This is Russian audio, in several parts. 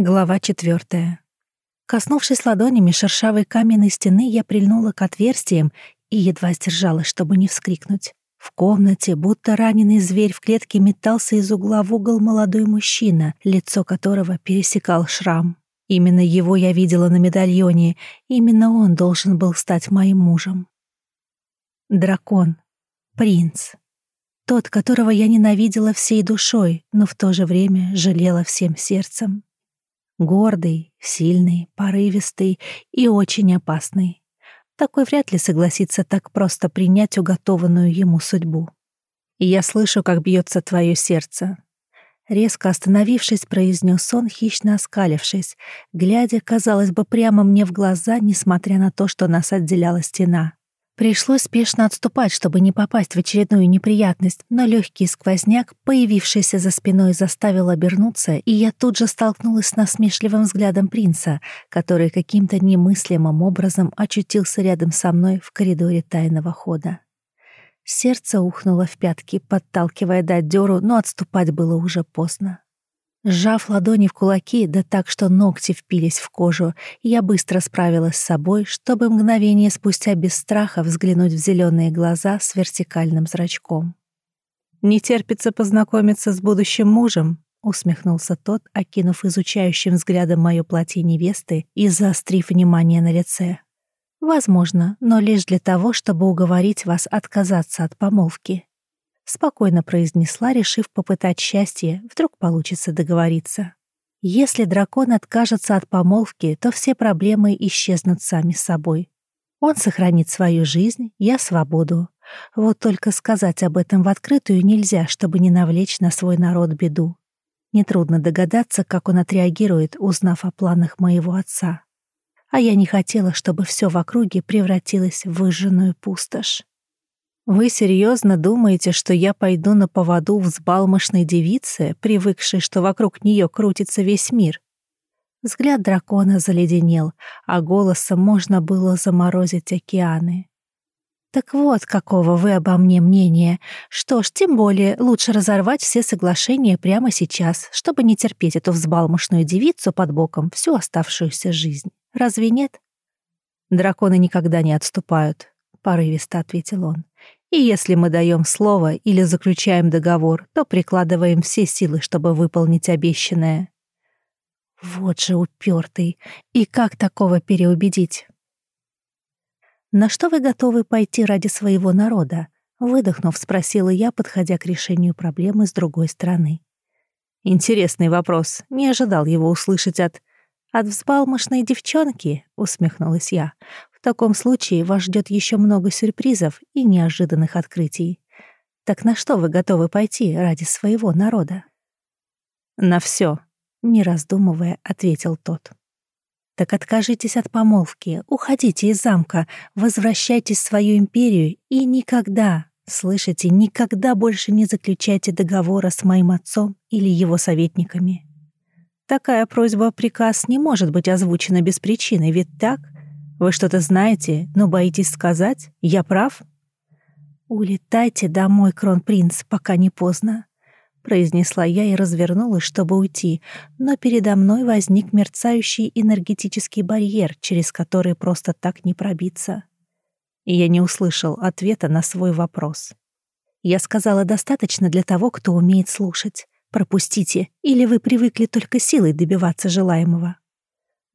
Глава четвертая. Коснувшись ладонями шершавой каменной стены, я прильнула к отверстиям и едва сдержалась, чтобы не вскрикнуть. В комнате, будто раненый зверь в клетке, метался из угла в угол молодой мужчина, лицо которого пересекал шрам. Именно его я видела на медальоне, именно он должен был стать моим мужем. Дракон. Принц. Тот, которого я ненавидела всей душой, но в то же время жалела всем сердцем. Гордый, сильный, порывистый и очень опасный. Такой вряд ли согласится так просто принять уготованную ему судьбу. И я слышу, как бьется твое сердце. Резко остановившись, произнес он, хищно оскалившись, глядя, казалось бы, прямо мне в глаза, несмотря на то, что нас отделяла стена. Пришлось спешно отступать, чтобы не попасть в очередную неприятность, но легкий сквозняк, появившийся за спиной, заставил обернуться, и я тут же столкнулась с насмешливым взглядом принца, который каким-то немыслимым образом очутился рядом со мной в коридоре тайного хода. Сердце ухнуло в пятки, подталкивая дать дёру, но отступать было уже поздно. Сжав ладони в кулаки, да так, что ногти впились в кожу, я быстро справилась с собой, чтобы мгновение спустя без страха взглянуть в зеленые глаза с вертикальным зрачком. «Не терпится познакомиться с будущим мужем», — усмехнулся тот, окинув изучающим взглядом мое платье невесты и заострив внимание на лице. «Возможно, но лишь для того, чтобы уговорить вас отказаться от помолвки» спокойно произнесла, решив попытать счастье, вдруг получится договориться. Если дракон откажется от помолвки, то все проблемы исчезнут сами собой. Он сохранит свою жизнь, я свободу. Вот только сказать об этом в открытую нельзя, чтобы не навлечь на свой народ беду. Нетрудно догадаться, как он отреагирует, узнав о планах моего отца. А я не хотела, чтобы все в округе превратилось в выжженную пустошь. Вы серьезно думаете, что я пойду на поводу взбалмошной девицы, привыкшей, что вокруг нее крутится весь мир? Взгляд дракона заледенел, а голосом можно было заморозить океаны. «Так вот, какого вы обо мне мнения. Что ж, тем более лучше разорвать все соглашения прямо сейчас, чтобы не терпеть эту взбалмошную девицу под боком всю оставшуюся жизнь. Разве нет?» «Драконы никогда не отступают», — порывисто ответил он. И если мы даем слово или заключаем договор, то прикладываем все силы, чтобы выполнить обещанное. Вот же упертый. И как такого переубедить? На что вы готовы пойти ради своего народа? Выдохнув, спросила я, подходя к решению проблемы с другой стороны. Интересный вопрос. Не ожидал его услышать от... «От взбалмошной девчонки?» — усмехнулась я. В таком случае вас ждет еще много сюрпризов и неожиданных открытий. Так на что вы готовы пойти ради своего народа? На все, не раздумывая, ответил тот. Так откажитесь от помолвки, уходите из замка, возвращайтесь в свою империю и никогда, слышите, никогда больше не заключайте договора с моим отцом или его советниками. Такая просьба-приказ не может быть озвучена без причины, ведь так — вы что-то знаете, но боитесь сказать? Я прав?» «Улетайте домой, кронпринц, пока не поздно», — произнесла я и развернулась, чтобы уйти, но передо мной возник мерцающий энергетический барьер, через который просто так не пробиться. И я не услышал ответа на свой вопрос. Я сказала достаточно для того, кто умеет слушать. Пропустите, или вы привыкли только силой добиваться желаемого.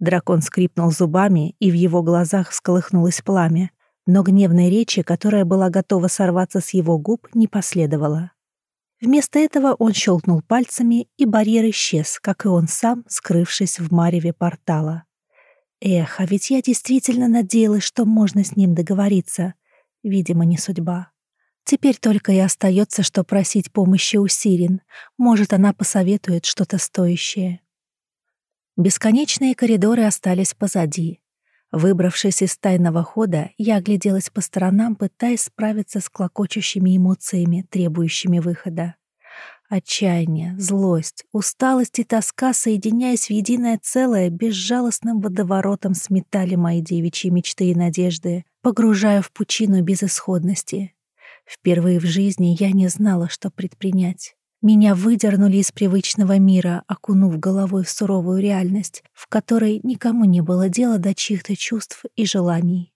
Дракон скрипнул зубами, и в его глазах всколыхнулось пламя, но гневной речи, которая была готова сорваться с его губ, не последовало. Вместо этого он щелкнул пальцами, и барьер исчез, как и он сам, скрывшись в мареве портала. Эх, а ведь я действительно надеялась, что можно с ним договориться. Видимо, не судьба. Теперь только и остается, что просить помощи у Сирин. Может, она посоветует что-то стоящее. Бесконечные коридоры остались позади. Выбравшись из тайного хода, я огляделась по сторонам, пытаясь справиться с клокочущими эмоциями, требующими выхода. Отчаяние, злость, усталость и тоска, соединяясь в единое целое, безжалостным водоворотом сметали мои девичьи мечты и надежды, погружая в пучину безысходности. Впервые в жизни я не знала, что предпринять. Меня выдернули из привычного мира, окунув головой в суровую реальность, в которой никому не было дела до чьих-то чувств и желаний.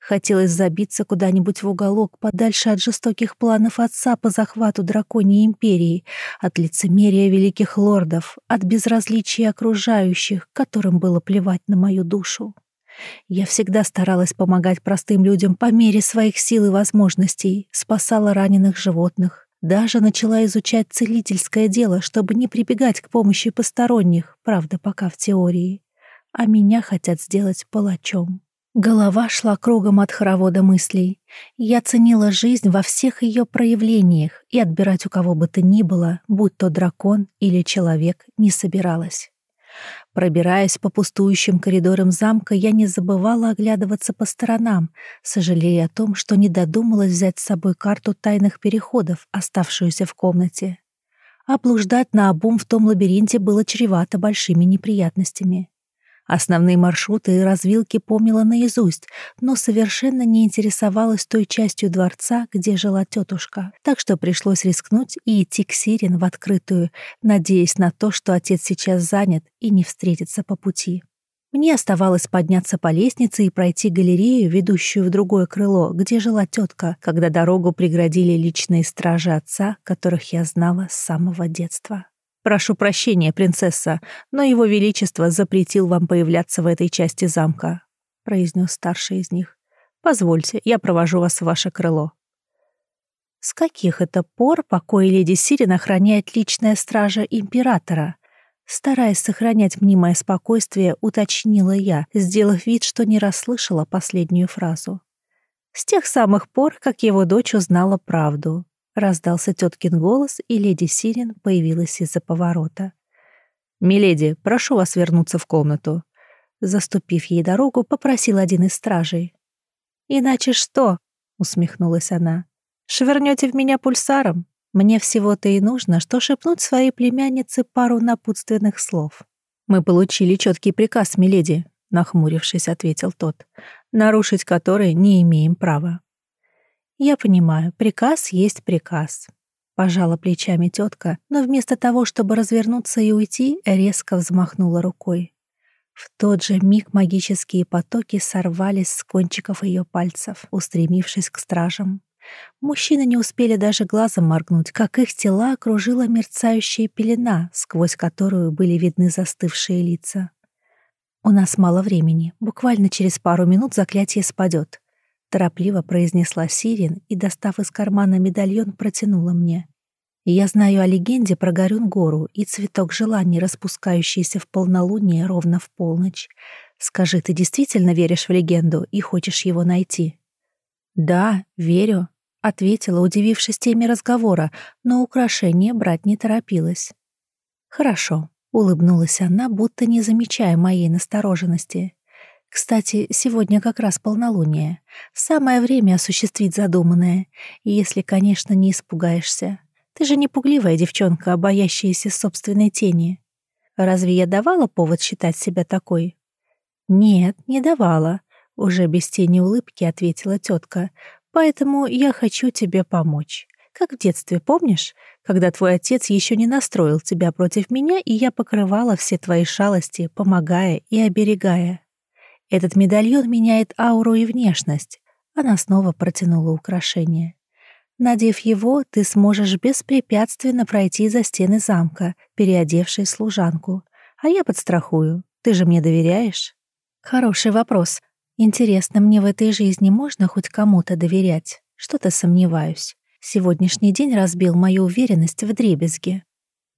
Хотелось забиться куда-нибудь в уголок, подальше от жестоких планов отца по захвату драконьей империи, от лицемерия великих лордов, от безразличия окружающих, которым было плевать на мою душу. Я всегда старалась помогать простым людям по мере своих сил и возможностей, спасала раненых животных, даже начала изучать целительское дело, чтобы не прибегать к помощи посторонних, правда, пока в теории. А меня хотят сделать палачом. Голова шла кругом от хоровода мыслей. Я ценила жизнь во всех ее проявлениях и отбирать у кого бы то ни было, будь то дракон или человек, не собиралась. Пробираясь по пустующим коридорам замка, я не забывала оглядываться по сторонам, сожалея о том, что не додумалась взять с собой карту тайных переходов, оставшуюся в комнате. Облуждать наобум в том лабиринте было чревато большими неприятностями. Основные маршруты и развилки помнила наизусть, но совершенно не интересовалась той частью дворца, где жила тетушка. Так что пришлось рискнуть и идти к Сирен в открытую, надеясь на то, что отец сейчас занят и не встретится по пути. Мне оставалось подняться по лестнице и пройти галерею, ведущую в другое крыло, где жила тетка, когда дорогу преградили личные стражи отца, которых я знала с самого детства. «Прошу прощения, принцесса, но его величество запретил вам появляться в этой части замка», — произнес старший из них. «Позвольте, я провожу вас в ваше крыло». С каких это пор покой леди Сирин охраняет личная стража императора? Стараясь сохранять мнимое спокойствие, уточнила я, сделав вид, что не расслышала последнюю фразу. С тех самых пор, как его дочь узнала правду. Раздался теткин голос, и леди Сирин появилась из-за поворота. «Миледи, прошу вас вернуться в комнату». Заступив ей дорогу, попросил один из стражей. «Иначе что?» — усмехнулась она. «Швырнете в меня пульсаром? Мне всего-то и нужно, что шепнуть своей племяннице пару напутственных слов». «Мы получили четкий приказ, миледи», — нахмурившись, ответил тот, «нарушить который не имеем права». «Я понимаю, приказ есть приказ». Пожала плечами тетка, но вместо того, чтобы развернуться и уйти, резко взмахнула рукой. В тот же миг магические потоки сорвались с кончиков ее пальцев, устремившись к стражам. Мужчины не успели даже глазом моргнуть, как их тела окружила мерцающая пелена, сквозь которую были видны застывшие лица. «У нас мало времени. Буквально через пару минут заклятие спадет. Торопливо произнесла Сирин и, достав из кармана медальон, протянула мне. Я знаю о легенде про Горюн-гору и цветок желаний, распускающийся в полнолуние ровно в полночь. Скажи, ты действительно веришь в легенду и хочешь его найти? Да, верю, ответила, удивившись теме разговора, но украшение брать не торопилась. Хорошо, улыбнулась она, будто не замечая моей настороженности. Кстати, сегодня как раз полнолуние. Самое время осуществить задуманное. Если, конечно, не испугаешься. Ты же не пугливая девчонка, боящаяся собственной тени. Разве я давала повод считать себя такой? Нет, не давала. Уже без тени улыбки ответила тетка. Поэтому я хочу тебе помочь. Как в детстве, помнишь, когда твой отец еще не настроил тебя против меня, и я покрывала все твои шалости, помогая и оберегая. Этот медальон меняет ауру и внешность. Она снова протянула украшение. Надев его, ты сможешь беспрепятственно пройти за стены замка, переодевшей служанку. А я подстрахую. Ты же мне доверяешь? Хороший вопрос. Интересно, мне в этой жизни можно хоть кому-то доверять? Что-то сомневаюсь. Сегодняшний день разбил мою уверенность в дребезге.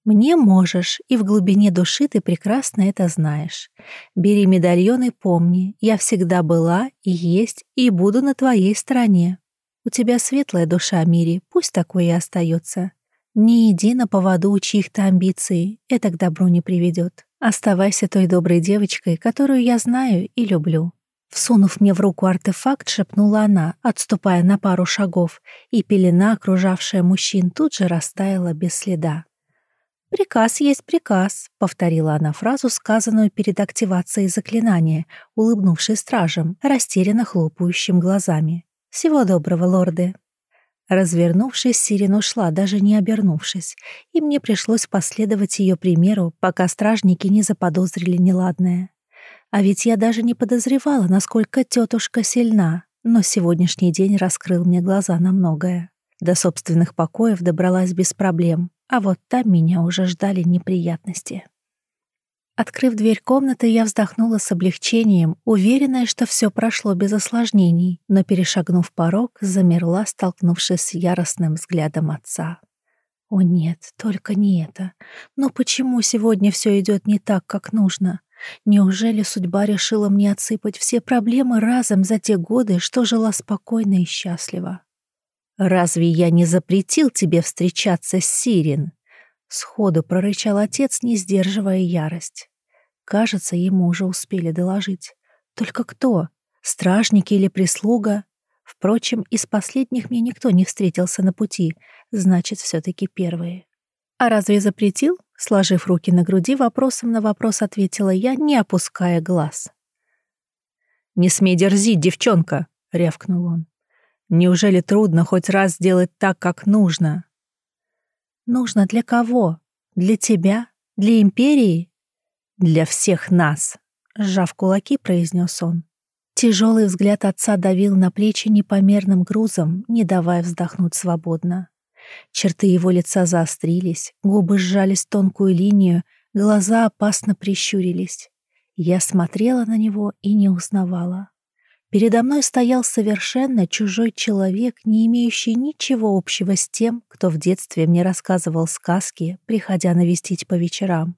Мне можешь, и в глубине души ты прекрасно это знаешь. Бери медальон и помни, я всегда была и есть и буду на твоей стороне. У тебя светлая душа, Мири, пусть такой и остается. Не иди на поводу у чьих-то амбиций, это к добру не приведет. Оставайся той доброй девочкой, которую я знаю и люблю. Всунув мне в руку артефакт, шепнула она, отступая на пару шагов, и пелена, окружавшая мужчин, тут же растаяла без следа. «Приказ есть приказ», — повторила она фразу, сказанную перед активацией заклинания, улыбнувшись стражем, растерянно хлопающим глазами. «Всего доброго, лорды». Развернувшись, Сирин ушла, даже не обернувшись, и мне пришлось последовать ее примеру, пока стражники не заподозрили неладное. А ведь я даже не подозревала, насколько тетушка сильна, но сегодняшний день раскрыл мне глаза на многое. До собственных покоев добралась без проблем, а вот там меня уже ждали неприятности. Открыв дверь комнаты, я вздохнула с облегчением, уверенная, что все прошло без осложнений, но, перешагнув порог, замерла, столкнувшись с яростным взглядом отца. О нет, только не это. Но почему сегодня все идет не так, как нужно? Неужели судьба решила мне отсыпать все проблемы разом за те годы, что жила спокойно и счастливо? «Разве я не запретил тебе встречаться с Сирин?» Сходу прорычал отец, не сдерживая ярость. Кажется, ему уже успели доложить. Только кто? Стражники или прислуга? Впрочем, из последних мне никто не встретился на пути, значит, все таки первые. «А разве запретил?» Сложив руки на груди, вопросом на вопрос ответила я, не опуская глаз. «Не смей дерзить, девчонка!» — рявкнул он. «Неужели трудно хоть раз сделать так, как нужно?» «Нужно для кого? Для тебя? Для Империи?» для всех нас», — сжав кулаки, произнес он. Тяжелый взгляд отца давил на плечи непомерным грузом, не давая вздохнуть свободно. Черты его лица заострились, губы сжались в тонкую линию, глаза опасно прищурились. Я смотрела на него и не узнавала. Передо мной стоял совершенно чужой человек, не имеющий ничего общего с тем, кто в детстве мне рассказывал сказки, приходя навестить по вечерам.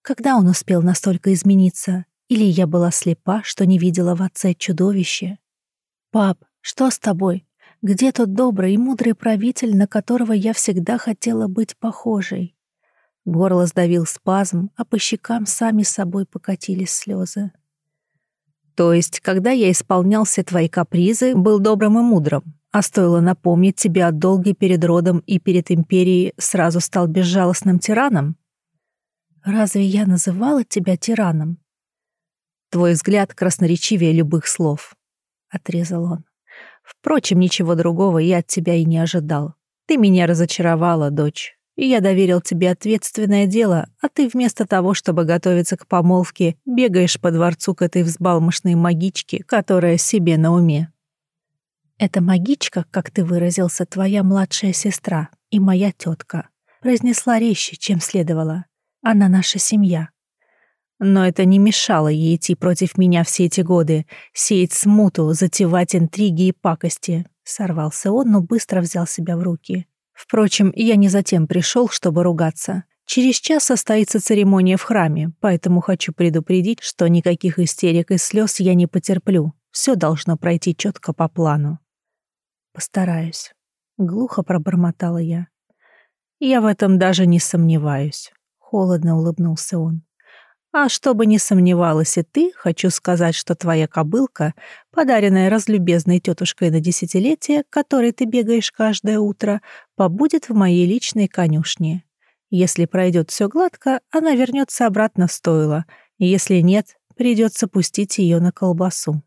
Когда он успел настолько измениться? Или я была слепа, что не видела в отце чудовище? «Пап, что с тобой? Где тот добрый и мудрый правитель, на которого я всегда хотела быть похожей?» Горло сдавил спазм, а по щекам сами собой покатились слезы. «То есть, когда я исполнял все твои капризы, был добрым и мудрым, а стоило напомнить тебе о долге перед родом и перед империей, сразу стал безжалостным тираном?» Разве я называла тебя тираном? Твой взгляд красноречивее любых слов, — отрезал он. Впрочем, ничего другого я от тебя и не ожидал. Ты меня разочаровала, дочь. Я доверил тебе ответственное дело, а ты вместо того, чтобы готовиться к помолвке, бегаешь по дворцу к этой взбалмошной магичке, которая себе на уме. Эта магичка, как ты выразился, твоя младшая сестра и моя тетка, произнесла резче, чем следовало. Она наша семья. Но это не мешало ей идти против меня все эти годы, сеять смуту, затевать интриги и пакости. Сорвался он, но быстро взял себя в руки. Впрочем, я не затем пришел, чтобы ругаться. Через час состоится церемония в храме, поэтому хочу предупредить, что никаких истерик и слез я не потерплю. Все должно пройти четко по плану. Постараюсь. Глухо пробормотала я. Я в этом даже не сомневаюсь. Холодно улыбнулся он. А чтобы не сомневалась и ты, хочу сказать, что твоя кобылка, подаренная разлюбезной тетушкой на десятилетие, которой ты бегаешь каждое утро, побудет в моей личной конюшне. Если пройдет все гладко, она вернется обратно в стойло. Если нет, придется пустить ее на колбасу.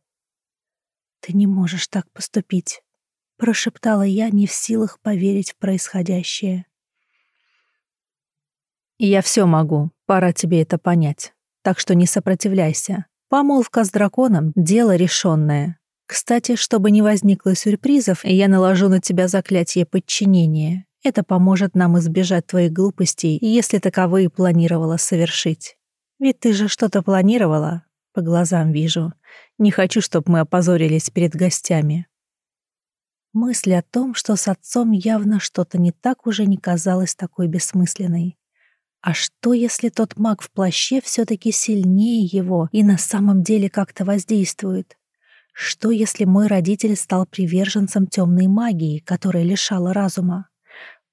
«Ты не можешь так поступить», — прошептала я, не в силах поверить в происходящее. «Я все могу, пора тебе это понять. Так что не сопротивляйся. Помолвка с драконом — дело решенное. Кстати, чтобы не возникло сюрпризов, я наложу на тебя заклятие подчинения. Это поможет нам избежать твоих глупостей, если таковые планировала совершить. Ведь ты же что-то планировала, по глазам вижу. Не хочу, чтобы мы опозорились перед гостями». Мысль о том, что с отцом явно что-то не так, уже не казалась такой бессмысленной. А что, если тот маг в плаще все-таки сильнее его и на самом деле как-то воздействует? Что, если мой родитель стал приверженцем темной магии, которая лишала разума?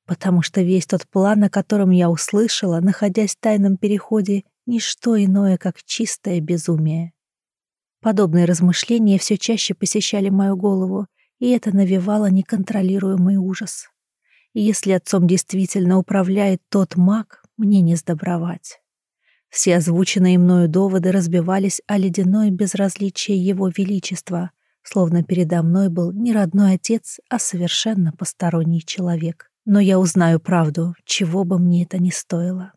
Потому что весь тот план, о котором я услышала, находясь в тайном переходе, — ничто иное, как чистое безумие. Подобные размышления все чаще посещали мою голову, и это навевало неконтролируемый ужас. Если отцом действительно управляет тот маг, мне не сдобровать. Все озвученные мною доводы разбивались о ледяное безразличие его величества, словно передо мной был не родной отец, а совершенно посторонний человек. Но я узнаю правду, чего бы мне это ни стоило.